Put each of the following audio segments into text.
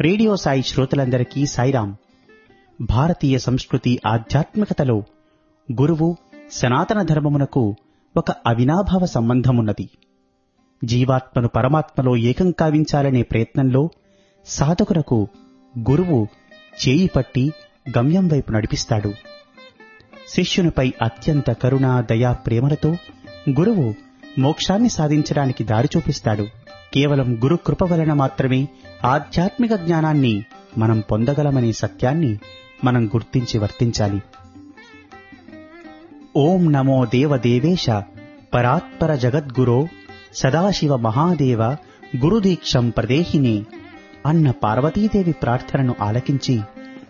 Radio Sai శ్రోతలందరికీ సాయిరాం భారతీయ సంస్కృతి ఆధ్యాత్మికతలో గురువు సనాతన ధర్మమునకు ఒక అవినాభావ సంబంధమున్నది. జీవాత్మను పరమాత్మలో ఏకం కావించాలనే ప్రయత్నంలో సాధకులకు గురువు చేయి పట్టి గమ్యం వైపు నడిపిస్తాడు. శిష్యునిపై అత్యంత కరుణ దయా ప్రేమలతో గురువు మోక్షాన్ని సాధించడానికి దారి చూపిస్తాడు. కేవలం గురు కృప వలన మాత్రమే ఆధ్యాత్మిక జ్ఞానాన్ని మనం పొందగలమనే సత్యాన్ని మనం గుర్తించి వర్తించాలి. ఓం నమో దేవదేవేశ పరాత్పర జగద్గురో సదాశివ మహాదేవ గురుదీక్షం ప్రదేహిని అన్న పార్వతీదేవి ప్రార్థనను ఆలకించి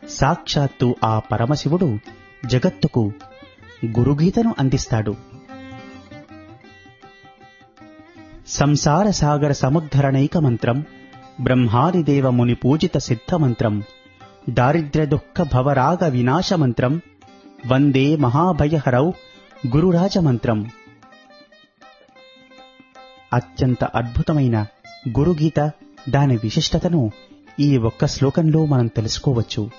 సాక్షాత్తు ఆ పరమశివుడు జగత్తుకు గురుగీతను అందిస్తాడు. సంసార సాగర సముద్ధరణైక మంత్రం బ్రహ్మాదిదేవ ముని పూజిత సిద్ధ మంత్రం దారిద్ర్య దుఃఖ భవరాగ వినాశ మంత్రం వందే మహాభయహరౌ గురురాజ మంత్రం. అత్యంత అద్భుతమైన గురుగీత దాని విశిష్టతను ఈ ఒక్క శ్లోకంలో మనం తెలుసుకోవచ్చు.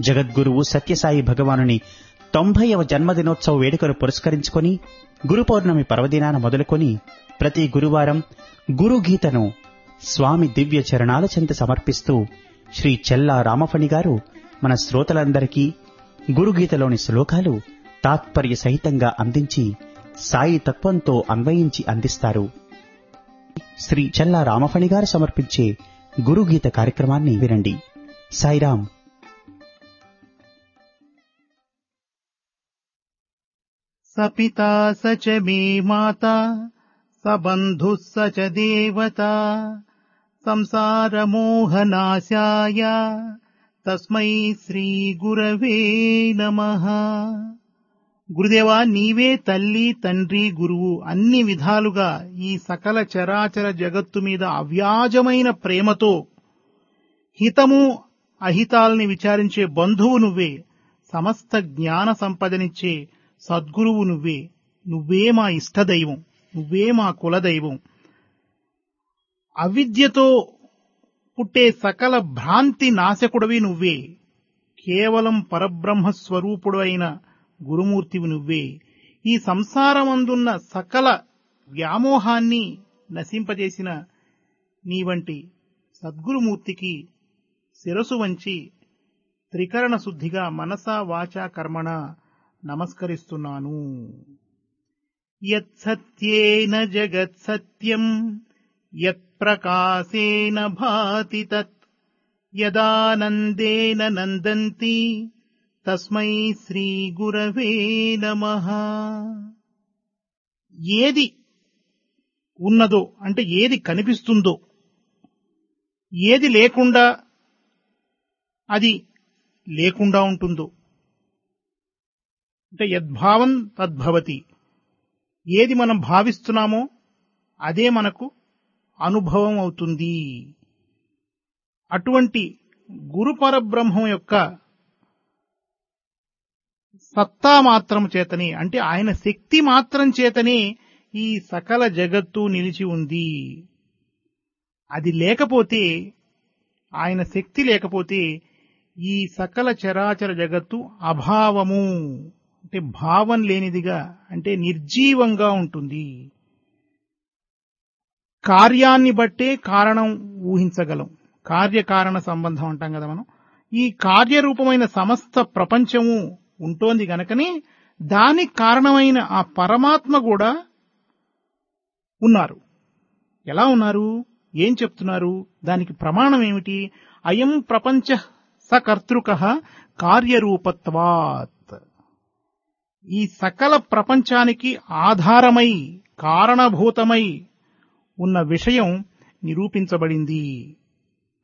జగద్గురువు సత్యసాయి భగవానుని తొంభైవ జన్మదినోత్సవ వేడుకను పురస్కరించుకొని గురు పౌర్ణమి పర్వదినాన మొదలుకొని ప్రతి గురువారం గురుగీతను స్వామి దివ్య చరణాల చెంత సమర్పిస్తూ శ్రీ చెల్లా రామఫణి గారు మన శ్రోతలందరికీ గురుగీతలోని శ్లోకాలు తాత్పర్య సహితంగా అందించి సాయి తత్వంతో అన్వయించి అందిస్తారు. శ్రీ చెల్లా రామఫణి గారు సమర్పించే గురుగీత కార్యక్రమాన్ని వినండి. సాయిరాం स पिता स च मे माता स बन्धुः स च देवता संसारमोहनाशाय తస్మై శ్రీ గురవే నమ గురుదేవా నీవే తల్లి తండ్రి గురువు అన్ని విధాలుగా ఈ సకల చరాచర జగత్తు మీద అవ్యాజమైన ప్రేమతో హితము అహితాల్ని విచారించే బంధువు నువ్వే సమస్త జ్ఞాన సంపదనిచ్చే సద్గురువు నువ్వే నువ్వే మా ఇష్టదైవం నువ్వే మా కులదైవం. అవిద్యతో పుట్టే సకల భ్రాంతి నాశకుడవి నువ్వే. కేవలం పరబ్రహ్మ స్వరూపుడు అయిన గురుమూర్తివి నువ్వే. ఈ సంసారమందున్న సకల వ్యామోహాన్ని నశింపజేసిన నీ వంటి సద్గురుమూర్తికి శిరసు వంచి త్రికరణ శుద్ధిగా మనసా వాచా కర్మణ. నమస్కరిస్తున్నాను. యత్సత్యేన జగత్సత్యం యత్ప్రకాశేన భాతి తత్ యదానందేన నందంతి తస్మై శ్రీ గురవే నమ. ఏది ఉన్నదో అంటే ఏది కనిపిస్తుందో ఏది లేకుండా అది లేకుండా ఉంటుందో అంటే యద్భావం తద్భవతి. ఏది మనం భావిస్తున్నామో అదే మనకు అనుభవం అవుతుంది. అటువంటి గురు పరబ్రహ్మం యొక్క సత్తా మాత్రం చేతనే అంటే ఆయన శక్తి మాత్రం చేతనే ఈ సకల జగత్తు నిలిచి ఉంది. అది లేకపోతే ఆయన శక్తి లేకపోతే ఈ సకల చరాచర జగత్తు అభావము. అంటే భావం లేనిదిగా అంటే నిర్జీవంగా ఉంటుంది. కార్యాన్ని బట్టే కారణం ఊహించగలం. కార్యకారణ సంబంధం అంటాం కదా మనం. ఈ కార్యరూపమైన సమస్త ప్రపంచము ఉంటోంది గనకనే దానికి కారణమైన ఆ పరమాత్మ కూడా ఉన్నారు. ఎలా ఉన్నారు? ఏం చెప్తున్నారు? దానికి ప్రమాణం ఏమిటి? అయం ప్రపంచ సకర్తృక కార్యరూపత్వాత్. ఈ సకల ప్రపంచానికి ఆధారమై కారణభూతమై ఉన్న విషయం నిరూపించబడింది.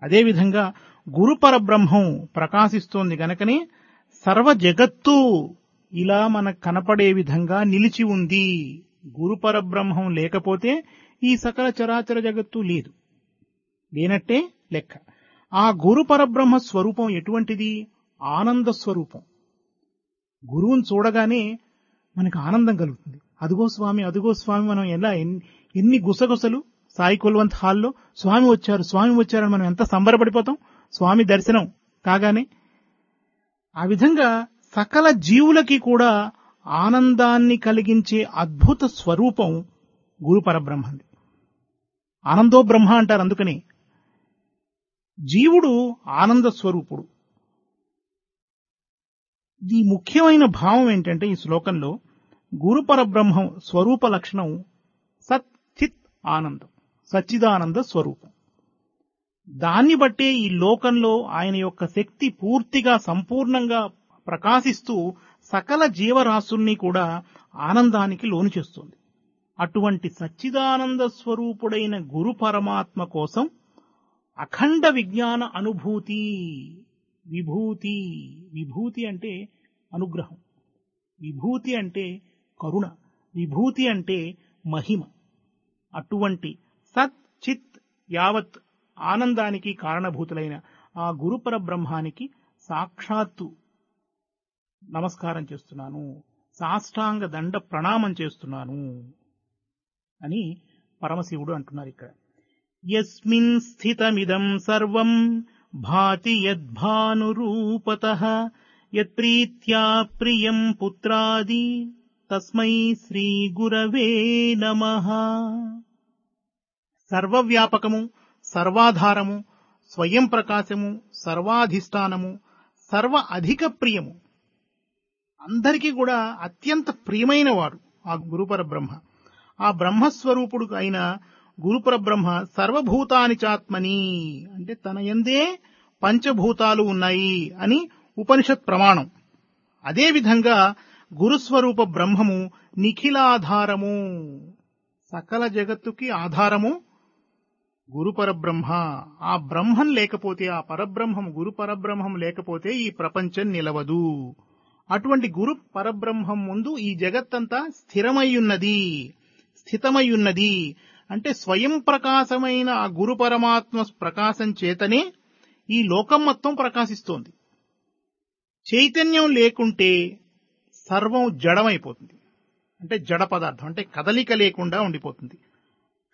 అదేవిధంగా గురు పరబ్రహ్మం ప్రకాశిస్తోంది గనకనే సర్వ జగత్తు ఇలా మనకు కనపడే విధంగా నిలిచి ఉంది. గురు పరబ్రహ్మం లేకపోతే ఈ సకల చరాచర జగత్తు లేదు. లేనట్టే లెక్క. ఆ గురు పరబ్రహ్మ స్వరూపం ఎటువంటిది? ఆనంద స్వరూపం. గురువుని చూడగానే మనకు ఆనందం కలుగుతుంది. అదుగో స్వామి అదుగో స్వామి మనం ఎలా ఎన్ని గుసగుసలు సాయి కుల్వంత్ హాల్లో స్వామి వచ్చారు స్వామి వచ్చారని మనం ఎంత సంబరపడిపోతాం? స్వామి దర్శనం కాగానే ఆ విధంగా సకల జీవులకి కూడా ఆనందాన్ని కలిగించే అద్భుత స్వరూపం గురు పరబ్రహ్మంది. ఆనందో బ్రహ్మ అంటారు అందుకని. జీవుడు ఆనంద స్వరూపుడు. ఈ ముఖ్యమైన భావం ఏంటంటే ఈ శ్లోకంలో గురు పరబ్రహ్మం స్వరూప లక్షణం సత్ చిత్ ఆనందం సచ్చిదానంద స్వరూపం. దాన్ని బట్టే ఈ లోకంలో ఆయన యొక్క శక్తి పూర్తిగా సంపూర్ణంగా ప్రకాశిస్తూ సకల జీవరాశుల్ని కూడా ఆనందానికి లోను చేస్తుంది. అటువంటి సచ్చిదానంద స్వరూపుడైన గురు పరమాత్మ కోసం అఖండ విజ్ఞాన అనుభూతి విభూతి విభూతి అంటే అనుగ్రహం. విభూతి అంటే కరుణ విభూతి అంటే మహిమ. అటువంటి సత్ చిత్ యావత్ ఆనందానికి కారణభూతులైన ఆ గురుపర బ్రహ్మానికి సాక్షాత్తు నమస్కారం చేస్తున్నాను. సాష్టాంగ దండ ప్రణామం చేస్తున్నాను అని పరమశివుడు అంటున్నారు ఇక్కడ. యస్మిన్ స్థితమిదం సర్వం భాతి యద్భానురూపత యత్ప్రీత్యా ప్రియం పుత్రాది తస్మై శ్రీ గురవే నమః. సర్వవ్యాపకము సర్వాధారము స్వయం ప్రకాశము సర్వాధిష్టానము సర్వ అధిక ప్రియము. అందరికీ కూడా అత్యంత ప్రియమైన వాడు ఆ గురుపర బ్రహ్మ ఆ బ్రహ్మస్వరూపుడు అయిన గురుపరబ్రహ్మ సర్వభూతాని చాత్మని. అంటే తన ఎందే పంచభూతాలు ఉన్నాయి అని ఉపనిషత్ ప్రమాణం. అదేవిధంగా గురుస్వరూప బ్రహ్మము నిఖిలాధారము. సకల జగత్తుకి ఆధారము గురుపరబ్రహ్మ. ఆ బ్రహ్మం లేకపోతే ఆ పరబ్రహ్మం గురు పరబ్రహ్మం లేకపోతే ఈ ప్రపంచం నిలవదు. అటువంటి గురు పరబ్రహ్మం ముందు ఈ జగత్తంతా స్థిరమయ్యున్నది స్థితమయ్యున్నది అంటే స్వయం ప్రకాశమైన ఆ గురు పరమాత్మ ప్రకాశం చేతనే ఈ లోకం మొత్తం ప్రకాశిస్తోంది. చైతన్యం లేకుంటే సర్వం జడమైపోతుంది. అంటే జడ పదార్థం అంటే కదలిక లేకుండా ఉండిపోతుంది.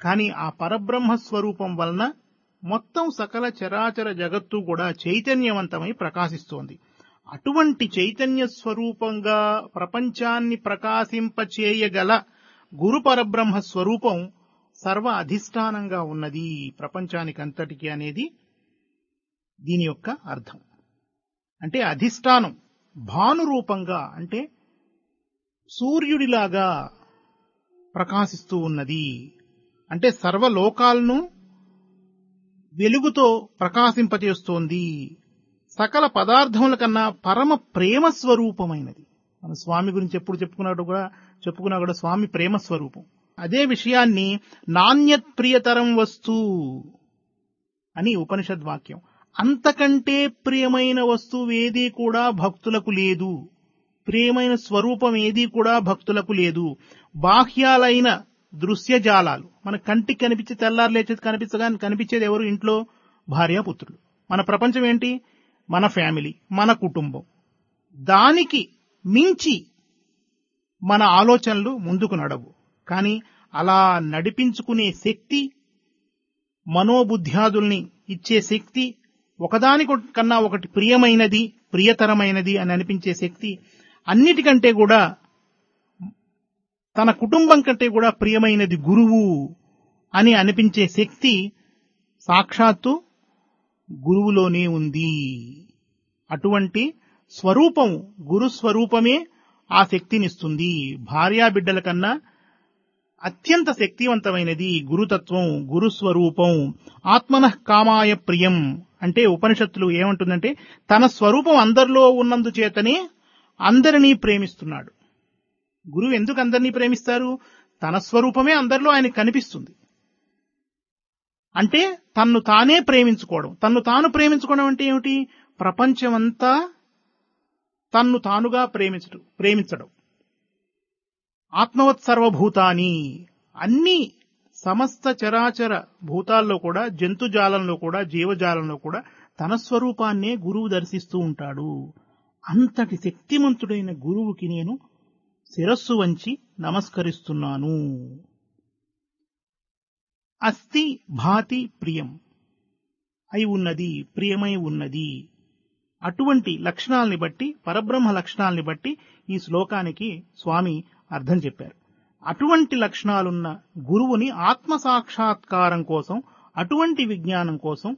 కానీ ఆ పరబ్రహ్మ స్వరూపం వలన మొత్తం సకల చరాచర జగత్తు కూడా చైతన్యవంతమై ప్రకాశిస్తోంది. అటువంటి చైతన్య స్వరూపంగా ప్రపంచాన్ని ప్రకాశింపచేయగల గురు పరబ్రహ్మ స్వరూపం సర్వ అధిష్టానంగా ఉన్నది ప్రపంచానికంతటికి అనేది దీని యొక్క అర్థం. అంటే అధిష్టానం భానురూపంగా అంటే సూర్యుడిలాగా ప్రకాశిస్తూ ఉన్నది. అంటే సర్వలోకాలను వెలుగుతో ప్రకాశింపచేస్తోంది సకల పదార్థముల కన్నా పరమ ప్రేమ స్వరూపమైనది మన స్వామి గురించి ఎప్పుడు చెప్పుకున్నాడు కూడా చెప్పుకున్నా కూడా స్వామి ప్రేమ స్వరూపం అదే విషయాన్ని నాణ్యత్ ప్రియతరం వస్తు అని ఉపనిషద్ వాక్యం అంతకంటే ప్రియమైన వస్తువు ఏదీ కూడా భక్తులకు లేదు. ప్రియమైన స్వరూపం ఏదీ కూడా భక్తులకు లేదు. బాహ్యాలైన దృశ్యజాలాలు. మన కంటికి కనిపించే తెల్లారు లేచేది కనిపించగా కనిపించేది ఎవరు? ఇంట్లో భార్యాపుత్రులు మన ప్రపంచం ఏంటి? మన ఫ్యామిలీ మన కుటుంబం. దానికి మించి మన ఆలోచనలు ముందుకు నడవు. కానీ అలా నడిపించుకునే శక్తి మనోబుద్ధ్యాదుల్ని ఇచ్చే శక్తి ఒకదాని కన్నా ఒకటి ప్రియమైనది ప్రియతరమైనది అని అనిపించే శక్తి అన్నిటికంటే కూడా తన కుటుంబం కంటే కూడా ప్రియమైనది గురువు అని అనిపించే శక్తి సాక్షాత్తు గురువులోనే ఉంది. అటువంటి స్వరూపం గురు స్వరూపమే ఆ శక్తినిస్తుంది. భార్యా బిడ్డల కన్నా అత్యంత శక్తివంతమైనది గురుతత్వం గురు స్వరూపం ఆత్మన కామాయ ప్రియం అంటే ఉపనిషత్తులు ఏమంటుందంటే తన స్వరూపం అందరిలో ఉన్నందు చేతనే అందరినీ ప్రేమిస్తున్నాడు. గురువు ఎందుకు అందరినీ ప్రేమిస్తారు? తన స్వరూపమే అందరిలో ఆయన కనిపిస్తుంది. అంటే తన్ను తానే ప్రేమించుకోవడం. తన్ను తాను ప్రేమించుకోవడం అంటే ఏమిటి? ప్రపంచమంతా తన్ను తానుగా ప్రేమించడం ప్రేమించడం. ఆత్మవత్ సర్వభూతాని. అన్ని సమస్త చరాచర భూతాల్లో కూడా జంతుజాలంలో కూడా జీవజాలంలో కూడా తన స్వరూపాన్నే గురువు దర్శిస్తూ ఉంటాడు. అంతటి శక్తిమంతుడైన గురువుకి నేను శిరస్సు వంచి నమస్కరిస్తున్నాను. అస్తి భాతి ప్రియం. అయి ఉన్నది ప్రియమై ఉన్నది. అటువంటి లక్షణాలని బట్టి పరబ్రహ్మ లక్షణాలని బట్టి ఈ శ్లోకానికి స్వామి అర్థం చెప్పారు. అటువంటి లక్షణాలున్న గురువుని ఆత్మ సాక్షాత్కారం కోసం అటువంటి విజ్ఞానం కోసం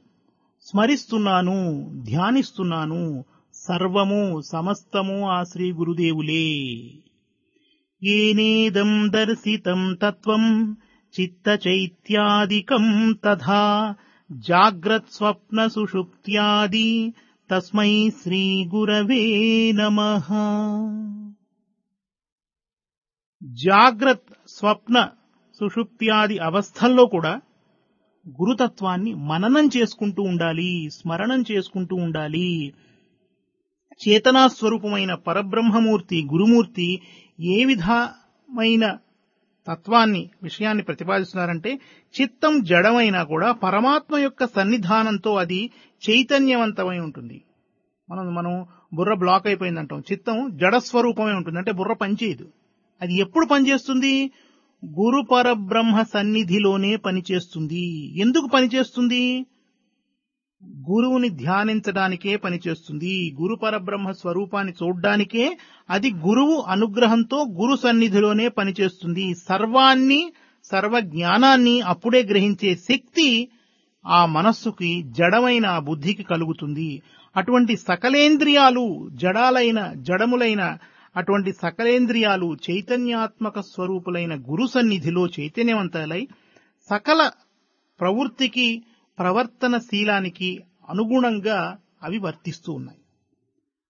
స్మరిస్తున్నాను ధ్యానిస్తున్నాను. సర్వము సమస్తము ఆ శ్రీ గురుదేవులే. ఏనేదం దర్శితం తత్వం చిత్త చైత్యాదికం తథా జాగ్రత్ స్వప్న సుషుప్త్యాది తస్మై శ్రీ గురవే నమః. జాగ్రత్ స్వప్న సుషుప్త్యాది అవస్థల్లో కూడా గురుతత్వాన్ని మననం చేసుకుంటూ ఉండాలి స్మరణం చేసుకుంటూ ఉండాలి. చేతనా స్వరూపమైన పరబ్రహ్మమూర్తి గురుమూర్తి ఏ విధమైన తత్వాన్ని విషయాన్ని ప్రతిపాదిస్తున్నారంటే చిత్తం జడమైనా కూడా పరమాత్మ యొక్క సన్నిధానంతో అది చైతన్యవంతమై ఉంటుంది. మనం మనం బుర్ర బ్లాక్ అయిపోయిందంటాం. చిత్తం జడ స్వరూపమే ఉంటుంది. అంటే బుర్ర పనిచేయదు. అది ఎప్పుడు పనిచేస్తుంది? గురు పరబ్రహ్మ సన్నిధిలోనే పనిచేస్తుంది. ఎందుకు పనిచేస్తుంది? గురువుని ధ్యానించడానికే పనిచేస్తుంది. గురు పరబ్రహ్మ స్వరూపాన్ని చూడ్డానికే అది గురువు అనుగ్రహంతో గురు సన్నిధిలోనే పనిచేస్తుంది. సర్వాన్ని సర్వ జ్ఞానాన్ని అప్పుడే గ్రహించే శక్తి ఆ మనస్సుకి జడమైన ఆ బుద్ధికి కలుగుతుంది. అటువంటి సకలేంద్రియాలు జడాలైన జడములైన అటువంటి సకలేంద్రియాలు చైతన్యాత్మక స్వరూపులైన గురు సన్నిధిలో చైతన్యవంతులై సకల ప్రవృత్తికి ప్రవర్తనశీలానికి అనుగుణంగా అవి వర్తిస్తూ ఉన్నాయి.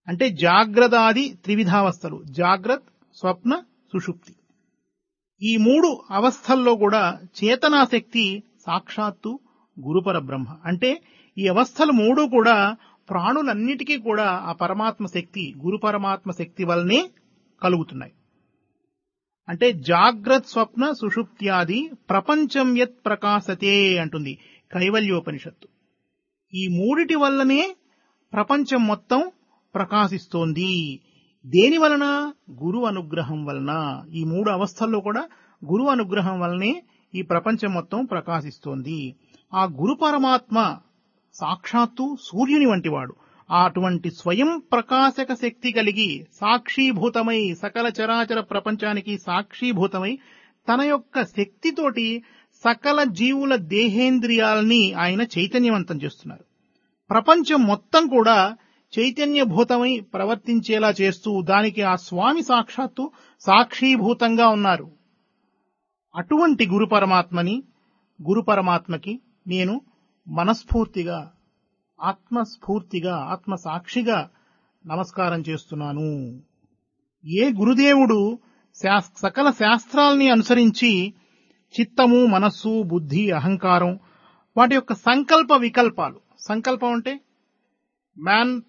అంటే జాగ్రత్తాది త్రివిధావస్థలు జాగ్రత్ స్వప్న సుషుప్తి. ఈ మూడు అవస్థల్లో కూడా చేతనాశక్తి సాక్షాత్తు గురుపర బ్రహ్మ అంటే ఈ అవస్థలు మూడు కూడా ప్రాణులన్నిటికీ కూడా ఆ పరమాత్మ శక్తి గురు పరమాత్మ శక్తి వల్లనే కలుగుతున్నాయి. అంటే జాగ్రత్ స్వప్న సుషుప్త్యాది ప్రపంచం యత్ ప్రకాశతే అంటుంది కైవల్యోపనిషత్తు. ఈ మూడిటి వల్లనే ప్రపంచం మొత్తం ప్రకాశిస్తోంది. దేని వలన? గురు అనుగ్రహం వలన. ఈ మూడు అవస్థల్లో కూడా గురు అనుగ్రహం వలనే ఈ ప్రపంచం మొత్తం ప్రకాశిస్తోంది. ఆ గురు పరమాత్మ సాక్షాత్తు సూర్యుని వంటివాడు. అటువంటి స్వయం ప్రకాశక శక్తి కలిగి సాక్షీభూతమై సకల చరాచర ప్రపంచానికి సాక్షీభూతమై తన యొక్క శక్తితోటి సకల జీవుల దేహేంద్రియాలని ఆయన చైతన్యవంతం చేస్తున్నారు. ప్రపంచం మొత్తం కూడా చైతన్యభూతమై ప్రవర్తించేలా చేస్తూ దానికి ఆ స్వామి సాక్షాత్తు సాక్షీభూతంగా ఉన్నారు. అటువంటి గురు పరమాత్మని గురు పరమాత్మకి నేను మనస్ఫూర్తిగా ఆత్మస్ఫూర్తిగా ఆత్మ సాక్షిగా నమస్కారం చేస్తున్నాను. ఏ గురుదేవుడు సకల శాస్త్రాల్ని అనుసరించి చిత్తము మనస్సు బుద్ధి అహంకారం వాటి యొక్క సంకల్ప వికల్పాలు సంకల్పం అంటే మ్యాన్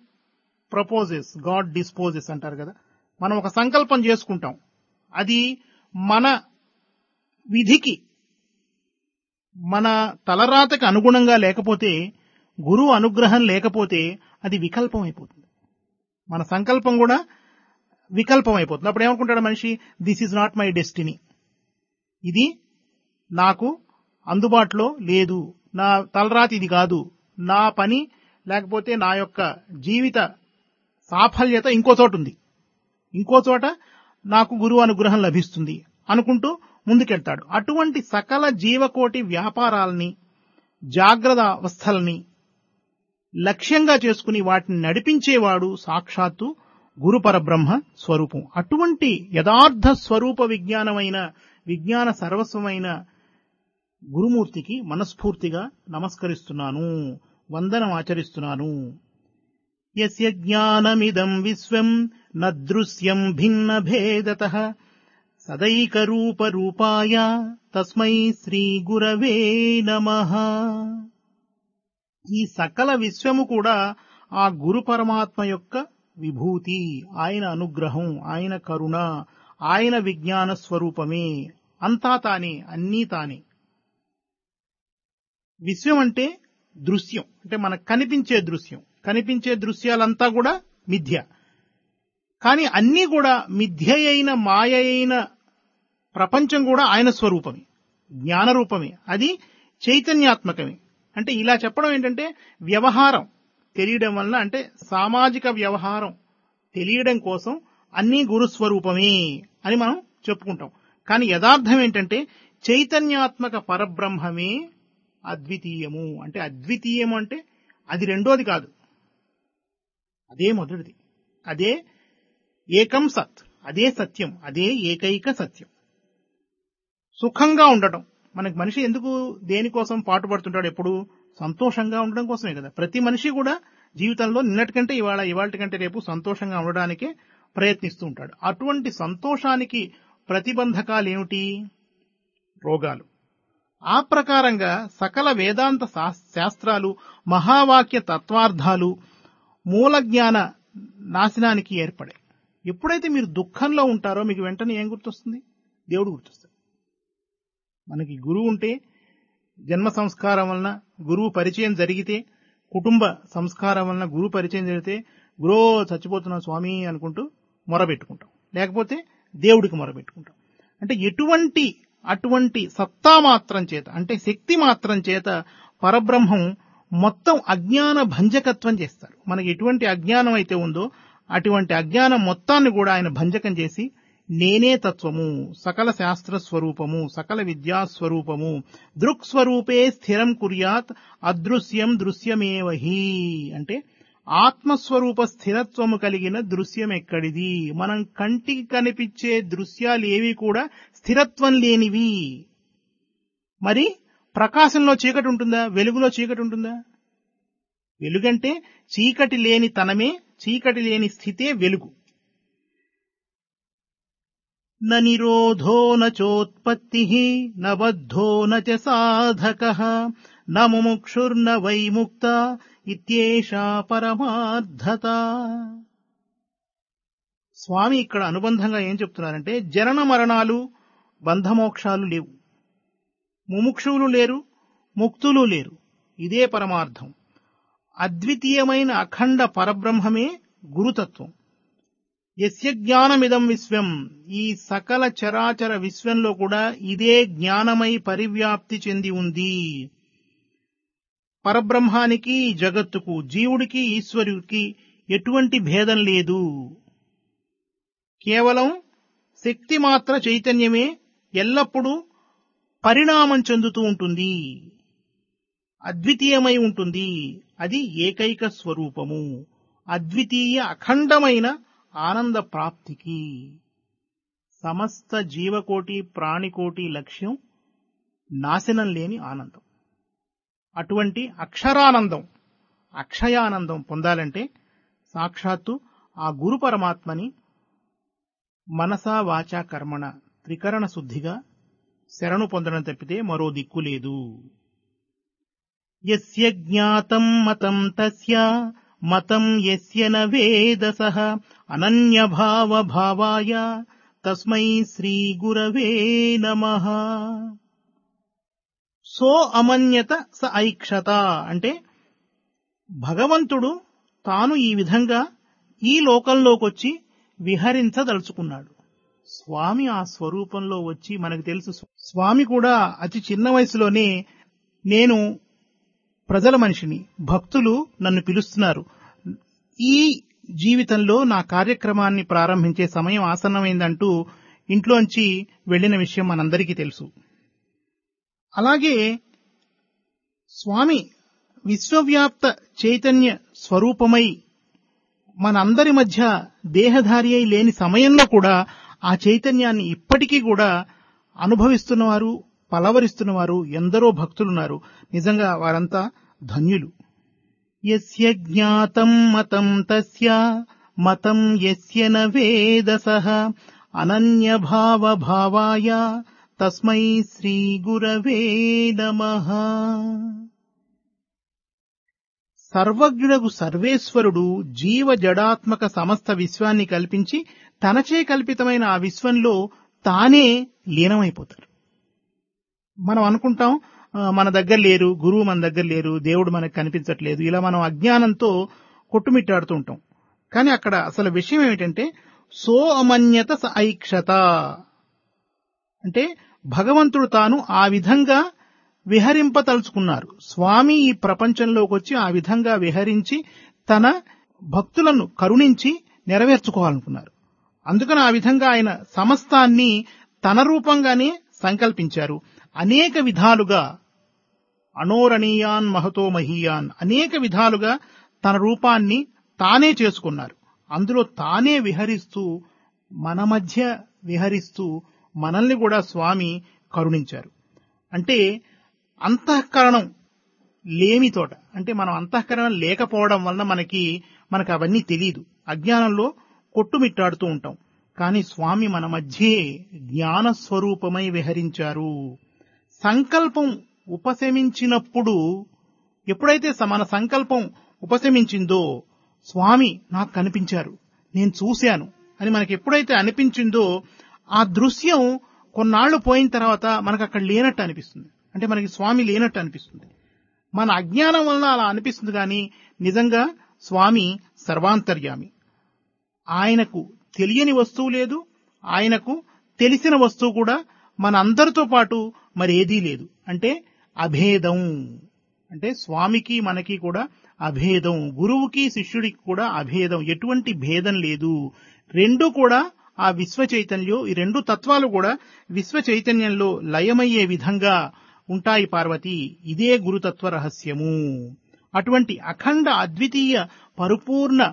ప్రపోజెస్ గాడ్ డిస్పోజెస్ అంటారు కదా మనం ఒక సంకల్పం చేసుకుంటాం. అది మన విధికి మన తలరాతకు అనుగుణంగా లేకపోతే గురువు అనుగ్రహం లేకపోతే అది వికల్పం అయిపోతుంది మన సంకల్పం కూడా వికల్పం అయిపోతుంది అప్పుడు ఏమనుకుంటాడు మనిషి? This is not my destiny ఇది నాకు అందుబాటులో లేదు. నా తలరాతి ఇది కాదు. నా పని లేకపోతే నా యొక్క జీవిత సాఫల్యత ఇంకో చోట ఉంది. ఇంకో చోట నాకు గురువు అనుగ్రహం లభిస్తుంది అనుకుంటూ ముందుకెళ్తాడు. అటువంటి సకల జీవకోటి వ్యాపారాల్ని జాగ్రత్త అవస్థల్ని లక్ష్యంగా చేసుకుని వాటిని నడిపించేవాడు సాక్షాత్తు గురు పరబ్రహ్మ స్వరూపం. అటువంటి యథార్థ స్వరూప విజ్ఞానమైన విజ్ఞాన సర్వస్వమైన గురుమూర్తికి మనస్ఫూర్తిగా నమస్కరిస్తున్నాను. వందనం ఆచరిస్తున్నాను. యస్య జ్ఞానమిదం విశ్వం నదృశ్యం భిన్న భేదత సదైకరూప రూపాయ తస్మై శ్రీ గురవే నమః. ఈ సకల విశ్వము కూడా ఆ గురు పరమాత్మ యొక్క విభూతి ఆయన అనుగ్రహం ఆయన కరుణ ఆయన విజ్ఞాన స్వరూపమే. అంతా తానే అన్నీ తానే. విశ్వం అంటే దృశ్యం అంటే మనకు కనిపించే దృశ్యం. కనిపించే దృశ్యాలంతా కూడా మిథ్య. కానీ అన్నీ కూడా మిథ్య అయిన మాయ అయిన ప్రపంచం కూడా ఆయన స్వరూపమే జ్ఞాన రూపమే. అది చైతన్యాత్మకమే. అంటే ఇలా చెప్పడం ఏంటంటే వ్యవహారం తెలియడం వలన అంటే సామాజిక వ్యవహారం తెలియడం కోసం అన్నీ గురుస్వరూపమే అని మనం చెప్పుకుంటాం. కానీ యథార్థం ఏంటంటే చైతన్యాత్మక పరబ్రహ్మమే అద్వితీయము. అంటే అద్వితీయము అంటే అది రెండోది కాదు. అదే మొదటిది. అదే ఏకం సత్. అదే సత్యం. అదే ఏకైక సత్యం. సుఖంగా ఉండటం. మనకి మనిషి ఎందుకు దేనికోసం పాటుపడుతుంటాడు? ఎప్పుడు సంతోషంగా ఉండడం కోసమే కదా. ప్రతి మనిషి కూడా జీవితంలో నిన్నటికంటే ఇవాళ ఇవాళ కంటే రేపు సంతోషంగా ఉండడానికే ప్రయత్నిస్తూ ఉంటాడు. అటువంటి సంతోషానికి ప్రతిబంధకాలు ఏమిటి రోగాలు. ఆ ప్రకారంగా సకల వేదాంత శాస్త్రాలు మహావాక్య తత్వార్థాలు మూల జ్ఞాన నాశనానికి ఏర్పడాయి. ఎప్పుడైతే మీరు దుఃఖంలో ఉంటారో మీకు వెంటనే ఏం గుర్తొస్తుంది? దేవుడు గుర్తొస్తుంది మనకి గురువు ఉంటే జన్మ సంస్కారం వలన గురువు పరిచయం జరిగితే కుటుంబ సంస్కారం వలన గురువు పరిచయం జరిగితే గురో చచ్చిపోతున్నా స్వామి అనుకుంటూ మొరబెట్టుకుంటాం లేకపోతే దేవుడికి మొరబెట్టుకుంటాం అంటే ఎటువంటి అటువంటి సత్తా మాత్రం చేత అంటే శక్తి మాత్రం చేత పరబ్రహ్మం మొత్తం అజ్ఞాన భంజకత్వం చేస్తారు. మనకి ఎటువంటి అజ్ఞానం అయితే ఉందో అటువంటి అజ్ఞానం మొత్తాన్ని కూడా ఆయన భంజకం చేసి నేనే తత్వము సకల శాస్త్ర స్వరూపము సకల విద్యా స్వరూపము దృక్ స్వరూపే స్థిరం కుర్యాత్ అదృశ్యం దృశ్యమేవహి. అంటే ఆత్మస్వరూప స్థిరత్వము కలిగిన దృశ్యం ఎక్కడిది మనం కంటికి కనిపించే దృశ్యాలు ఏవి కూడా స్థిరత్వం లేనివి. మరి ప్రకాశంలో చీకటి ఉంటుందా? వెలుగులో చీకటి ఉంటుందా? వెలుగంటే చీకటి లేని తనమే చీకటి లేని స్థితే వెలుగు. న నిరోధో నచోత్పత్తి న బద్ధో నచ సాధక న ముముక్షుర్న వైముక్త ఇత్యేషా పరమార్థత. స్వామి ఇక్కడ అనుబంధంగా ఏం చెప్తున్నారంటే జనన మరణాలు బంధమోక్షాలు లేవు. ముముక్షువులు లేరు ముక్తులు లేరు. ఇదే పరమార్థం. అద్వితీయమైన అఖండ పరబ్రహ్మమే గురుతత్వం. యస్య జ్ఞానమిదం విశ్వం. ఈ సకల చరాచర విశ్వంలో కూడా ఇదే జ్ఞానమై పరివ్యాప్తి చెంది ఉంది. పరబ్రహ్మానికి జగత్తుకు జీవుడికి ఈశ్వరుడికి ఎటువంటి భేదం లేదు. కేవలం శక్తి మాత్ర చైతన్యమే ఎల్లప్పుడూ పరిణామం చెందుతూ ఉంటుంది. అద్వితీయమై ఉంటుంది. అది ఏకైక స్వరూపము. అద్వితీయ అఖండమైన ఆనంద ప్రాప్తికి సమస్త జీవకోటి ప్రాణికోటి లక్ష్యం నాశనం లేని ఆనందం. అటువంటి అక్షరానందం అక్షయానందం పొందాలంటే సాక్షాత్తు ఆ గురు పరమాత్మని మనసా వాచా కర్మణ త్రికరణ శుద్ధిగా శరణు పొందడం తప్పితే మరో దిక్కు లేదు. యస్య జ్ఞాతం మతం తస్య మతం యస్య న వేదసః అనన్యభావ తస్మై శ్రీ గురవే నమః. సో అమన్యత స ఐక్షత అంటే భగవంతుడు తాను ఈ విధంగా ఈ లోకంలోకొచ్చి విహరించదలుచుకున్నాడు. స్వామి ఆ స్వరూపంలో వచ్చి మనకు తెలుసు. స్వామి కూడా అతి చిన్న వయసులోనే నేను ప్రజల మనిషిని భక్తులు నన్ను పిలుస్తున్నారు. ఈ జీవితంలో నా కార్యక్రమాన్ని ప్రారంభించే సమయం ఆసన్నమైందంటూ ఇంట్లోంచి వెళ్ళిన విషయం మనందరికీ తెలుసు. అలాగే స్వామి విశ్వవ్యాప్త చైతన్య స్వరూపమై మనందరి మధ్య దేహధారి అయి లేని సమయంలో కూడా ఆ చైతన్యాన్ని ఇప్పటికీ కూడా అనుభవిస్తున్నవారు పలవరిస్తున్నవారు ఎందరో భక్తులున్నారు. నిజంగా వారంతా ధన్యులు. యస్య జ్ఞాతం మతం తస్య మతం యస్య న అనన్య అనన్యభావ భావాయ తస్మై శ్రీ గురవే నమ. సర్వజ్ఞుడగు సర్వేశ్వరుడు జీవ జడాత్మక సమస్త విశ్వాన్ని కల్పించి తనచే కల్పితమైన ఆ విశ్వంలో తానే లీనమైపోతారు మనం అనుకుంటాం మన దగ్గర లేరు గురువు మన దగ్గర లేరు దేవుడు మనకు కనిపించట్లేదు. ఇలా మనం అజ్ఞానంతో కొట్టుమిట్టాడుతూ ఉంటాం. కానీ అక్కడ అసలు విషయం ఏమిటంటే సో అమన్యత స ఐక్షత. అంటే భగవంతుడు తాను ఆ విధంగా విహరింపతలుచుకున్నారు. స్వామి ఈ ప్రపంచంలోకి వచ్చి ఆ విధంగా విహరించి తన భక్తులను కరుణించి నెరవేర్చుకోవాలనుకున్నారు. అందుకని ఆ విధంగా ఆయన సమస్తాన్ని తన రూపంగానే సంకల్పించారు. అనేక విధాలుగా అణోరణీయాన్ మహతో మహీయాన్ అనేక విధాలుగా తన రూపాన్ని తానే చేసుకున్నారు. అందులో తానే విహరిస్తూ మన మధ్య విహరిస్తూ మనల్ని కూడా స్వామి కరుణించారు. అంటే అంతఃకరణం లేమి తోట. అంటే మనం అంతఃకరణం లేకపోవడం వలన మనకి మనకు అవన్నీ తెలియదు అజ్ఞానంలో కొట్టుమిట్టాడుతూ ఉంటాం. కానీ స్వామి మన మధ్యే జ్ఞాన స్వరూపమై విహరించారు. సంకల్పం ఉపశమించినప్పుడు ఎప్పుడైతే స- మన సంకల్పం ఉపశమించిందో స్వామి నాకు కనిపించారు నేను చూశాను అని మనకి ఎప్పుడైతే అనిపించిందో ఆ దృశ్యం కొన్నాళ్ళు పోయిన తర్వాత మనకు అక్కడ లేనట్టు అనిపిస్తుంది. అంటే మనకి స్వామి లేనట్టు అనిపిస్తుంది. మన అజ్ఞానం వలన అలా అనిపిస్తుంది కానీ నిజంగా స్వామి సర్వాంతర్యామి. ఆయనకు తెలియని వస్తువు లేదు ఆయనకు తెలిసిన వస్తువు కూడా మన అందరితో పాటు మరి ఏదీ లేదు. అంటే అభేదం. అంటే స్వామికి మనకి కూడా అభేదం. గురువుకి శిష్యుడికి కూడా అభేదం. ఎటువంటి భేదం లేదు. రెండు కూడా ఆ విశ్వ చైతన్యం ఈ రెండు తత్వాలు కూడా విశ్వ చైతన్యంలో లయమయ్యే విధంగా ఉంటాయి పార్వతి. ఇదే గురుతత్వ రహస్యము. అటువంటి అఖండ అద్వితీయ పరిపూర్ణ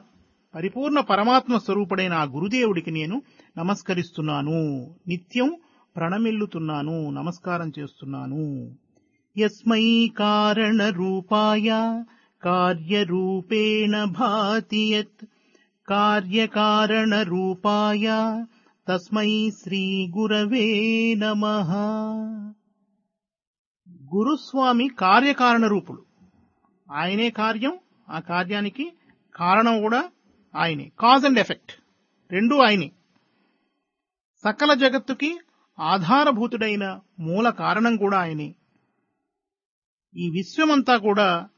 పరిపూర్ణ పరమాత్మ స్వరూపుడైన ఆ గురుదేవుడికి నేను నమస్కరిస్తున్నాను. నిత్యం ప్రణమిల్లుతున్నాను నమస్కారం చేస్తున్నాను. యస్మై కారణ రూపాయ కార్యరూపేణ భాతియత్ కార్యకారణ రూపాయ తస్మై శ్రీ గురవే నమ. గురుస్వామి కార్యకారణ రూపుడు ఆయనే కార్యం ఆ కార్యానికి కారణం కూడా ఆయనే. కాజ్ అండ్ ఎఫెక్ట్ రెండూ ఆయనే. సకల జగత్తుకి ఆధారభూతుడైన మూల కారణం కూడా ఆయనే. ఈ విశ్వమంతా కూడా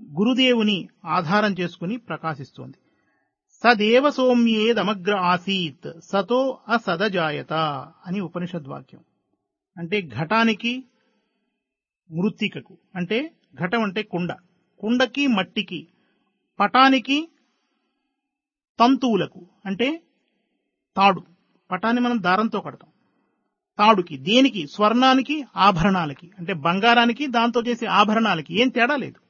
గురుదేవుని ఆధారం చేసుకుని ప్రకాశిస్తోంది. సదేవ సోమ్యేదమగ్ర ఆసీత్ సతో అసదజాయత అని ఉపనిషద్వాక్యం. అంటే ఘటానికి మృత్తికకు. అంటే ఘటం అంటే కుండ. కుండకి మట్టికి. పటానికి తంతువులకు. అంటే తాడు. పటాన్ని మనం దారంతో కడతాం. తాడుకి దేనికి? స్వర్ణానికి ఆభరణాలకి. అంటే బంగారానికి దాంతో చేసే ఆభరణాలకి. ఏం తేడా లేదు.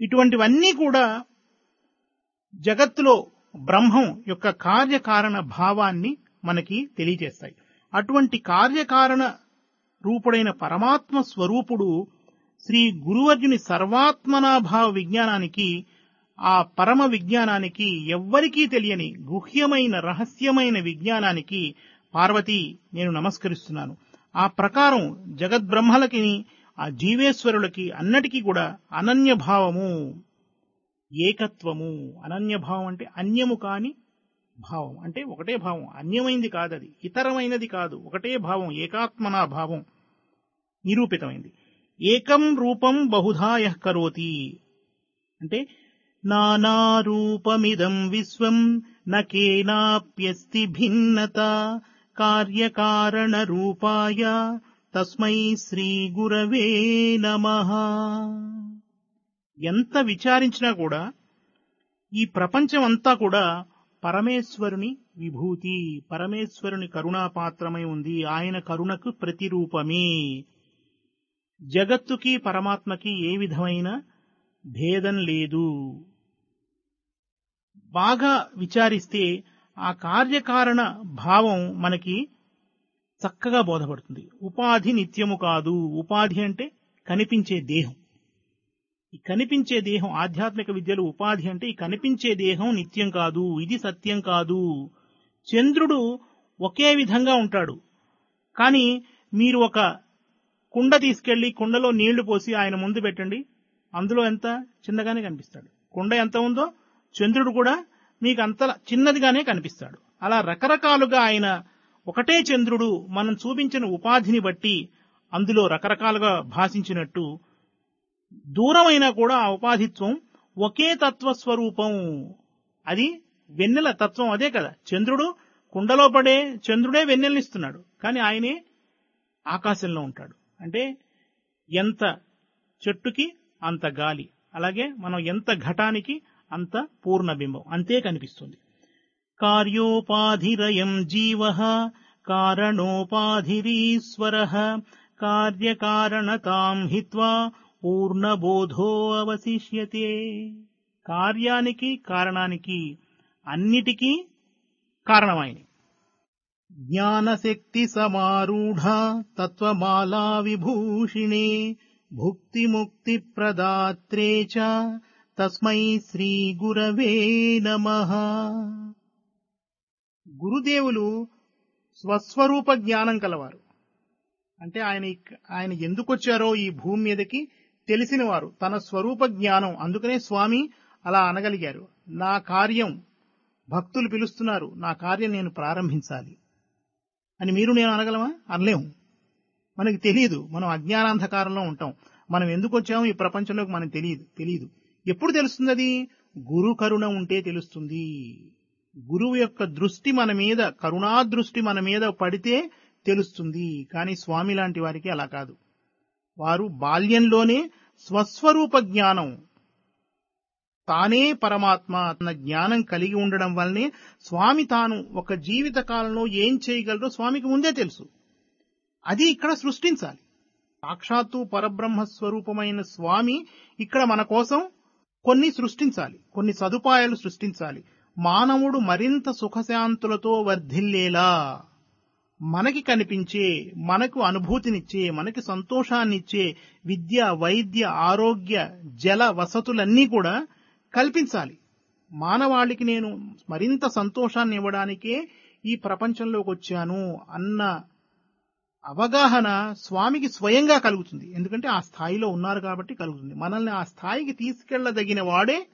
ఇటువంటివన్నీ కూడా జగత్తులో బ్రహ్మం యొక్క కార్యకారణ భావాన్ని మనకి తెలియజేస్తాయి. అటువంటి కార్యకారణ రూపుడైన పరమాత్మ స్వరూపుడు శ్రీ గురువర్జుని సర్వాత్మనాభావ విజ్ఞానానికి ఆ పరమ విజ్ఞానానికి ఎవ్వరికీ తెలియని గుహ్యమైన రహస్యమైన విజ్ఞానానికి పార్వతి నేను నమస్కరిస్తున్నాను. ఆ ప్రకారం జగద్బ్రహ్మలకి ఆ జీవేశ్వరులకి అన్నటికీ కూడా అనన్య భావము ఏకత్వము. అనన్య భావం అంటే అన్యము కాని భావం. అంటే ఒకటే భావం. అన్యమైంది కాదు అది ఇతరమైనది కాదు. ఒకటే భావం. ఏకాత్మనా భావం. నిరూపితమైంది. ఏకం రూపం బహుధాయ కరోతి. అంటే నానారూపమిదం విశ్వం నకేనాప్యస్తి భిన్నత. కార్యకారణ రూపాయ తస్మై శ్రీ గురవే నమః. ఎంత విచారించినా కూడా ఈ ప్రపంచం అంతా కూడా పరమేశ్వరుని విభూతి పరమేశ్వరుని కరుణాపాత్రమై ఉంది. ఆయన కరుణకు ప్రతిరూపమే. జగత్తుకి పరమాత్మకి ఏ విధమైన భేదం లేదు. బాగా విచారిస్తే ఆ కార్యకారణ భావం మనకి చక్కగా బోధపడుతుంది. ఉపాధి నిత్యము కాదు. ఉపాధి అంటే కనిపించే దేహం. ఈ కనిపించే దేహం ఆధ్యాత్మిక విద్యలో ఉపాధి అంటే ఈ కనిపించే దేహం నిత్యం కాదు. ఇది సత్యం కాదు. చంద్రుడు ఒకే విధంగా ఉంటాడు. కానీ మీరు ఒక కుండ తీసుకెళ్ళి కుండలో నీళ్ళు పోసి ఆయన ముందు పెట్టండి. అందులో ఎంత? చిన్నగానే కనిపిస్తాడు. కుండ ఎంత ఉందో చంద్రుడు కూడా మీకు అంత చిన్నదిగానే కనిపిస్తాడు. అలా రకరకాలుగా ఆయన ఒకటే చంద్రుడు మనం చూపించిన ఉపాధిని బట్టి అందులో రకరకాలుగా భాషించినట్టు దూరమైనా కూడా ఆ ఉపాధిత్వం ఒకే తత్వ స్వరూపం అది వెన్నెల తత్వం అదే కదా. చంద్రుడు కుండలో పడే చంద్రుడే వెన్నెలనిస్తున్నాడు. కానీ ఆయనే ఆకాశంలో ఉంటాడు. అంటే ఎంత చెట్టుకి అంత గాలి. అలాగే మనం ఎంత ఘటానికి అంత పూర్ణబింబం అంతే కనిపిస్తుంది. కార్యోపాధిరయం జీవ కారణోపాధిరీశ్వర కార్యకారణతాం హిత్వా పూర్ణబోధో అవశిష్యతే. కార్యానికి కారణానికి అన్నిటికీ కారణమైన జ్ఞానశక్తి సమారూఢ తత్వమాలా విభూషిణే భుక్తిముక్తి ప్రదాత్రే చ తస్మై శ్రీ గురవే నమ. గురుదేవులు స్వస్వరూప జ్ఞానం కలవారు. అంటే ఆయన ఆయన ఎందుకు వచ్చారో ఈ భూమి మీదకి తెలిసినవారు. తన స్వరూప జ్ఞానం. అందుకనే స్వామి అలా అనగలిగారు. నా కార్యం భక్తులు పిలుస్తున్నారు. నా కార్యం నేను ప్రారంభించాలి. అని మీరు నేను అనగలమా? అనలేము. మనకి తెలియదు. మనం అజ్ఞానాంధకారంలో ఉంటాం. మనం ఎందుకు వచ్చామో ఈ ప్రపంచంలోకి మనకు తెలియదు. తెలియదు. ఎప్పుడు తెలుస్తుంది గురు కరుణ ఉంటే తెలుస్తుంది. గురువు యొక్క దృష్టి మన మీద కరుణా దృష్టి మన మీద పడితే తెలుస్తుంది. కానీ స్వామి లాంటి వారికి అలా కాదు. వారు బాల్యంలోనే స్వస్వరూప జ్ఞానం తానే పరమాత్మ అన్న జ్ఞానం కలిగి ఉండడం వల్లనే స్వామి తాను ఒక జీవిత కాలంలో ఏం చేయగలరో స్వామికి ముందే తెలుసు. అది ఇక్కడ సృష్టించాలి. సాక్షాత్తు పరబ్రహ్మ స్వరూపమైన స్వామి ఇక్కడ మన కోసం కొన్ని సృష్టించాలి కొన్ని సదుపాయాలు సృష్టించాలి. మానవుడు మరింత సుఖశాంతులతో వర్ధిల్లేలా? మనకి కనిపించే మనకు అనుభూతినిచ్చే మనకి సంతోషాన్నిచ్చే విద్య వైద్య ఆరోగ్య జల వసతులన్నీ కూడా కల్పించాలి. మానవాళికి నేను మరింత సంతోషాన్ని ఇవ్వడానికే ఈ ప్రపంచంలోకి వచ్చాను అన్న అవగాహన స్వామికి స్వయంగా కలుగుతుంది. ఎందుకంటే ఆ స్థాయిలో ఉన్నారు కాబట్టి కలుగుతుంది. మనల్ని ఆ స్థాయికి తీసుకెళ్ళదగిన వాడే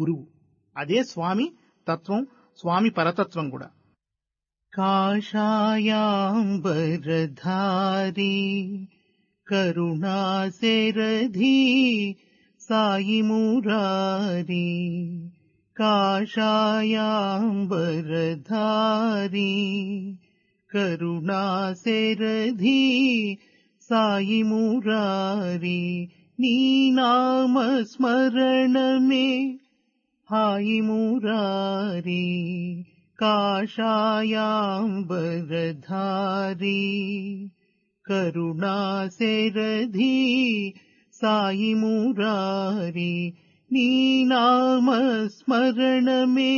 గురువు. అదే స్వామి తత్వం స్వామి పరతత్వం కూడా. కాషాయాంబరధారి కరుణాశరధి సాయి మురారి. కాషాయాంబరధారి. करुणा करुणासेरधि साई मुरारी नीनाम स्मरण मे हायि मुरारी काषायाम्बरधारी करुणा सेरधि साई मरारी नीनाम स्मरण मे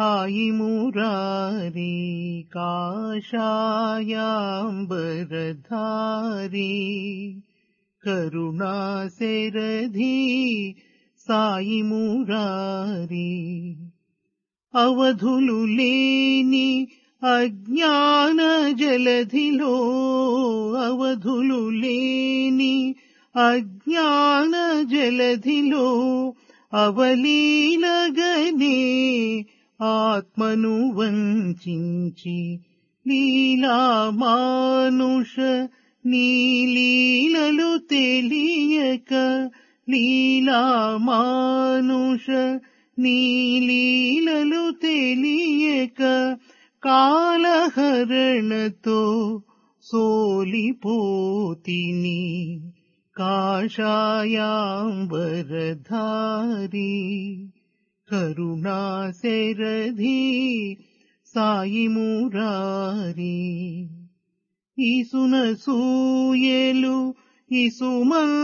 స్మరణమే హాయి మురారి కాషాయాంబరధారి. కరుణాశరధి సాయి మురారి. అవధులు లేని అజ్ఞాన జలధిలో అవధులు లేని అజ్ఞాన జలధిలో అవలీలగనే ఆత్మను వంచించి లీలా మానుష నీలీలలు తెలియక లీలా మానుష నీలీలలు తెలియక కాలహరణతో సోలిపోతిని కాషాయాంబరధారి. కరుణాశరధి సాయి మురారి. ఈసున సూయలు ఇసుమంతైనా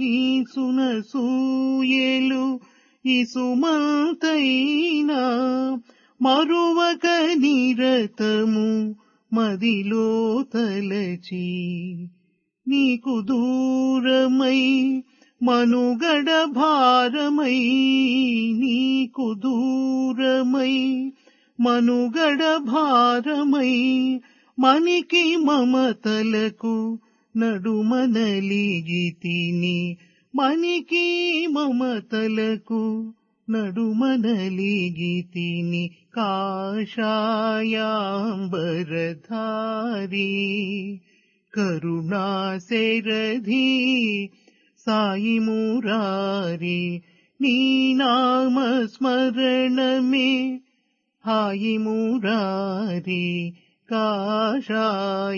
ఈసున సూయలు ఇసుమంతైనా మరువక నిరతము మదిలో తలచి నీకు దూరమై మనుగడ భారమై నీకు దూరమై మనుగడ భారమై మనికి మమతలకు నడుమనలిగితిని మనికి మమతలకు నడుమనలిగితిని కాషాయాంబరధారి కరుణాశరధి साई मुरारी नीनामस्मरण मे हायि मुरारी काशायाम्बरधारी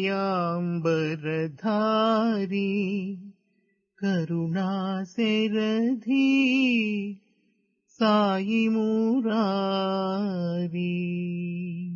करुणा साई मुरारी।